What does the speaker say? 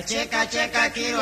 Checa, checa, aquí.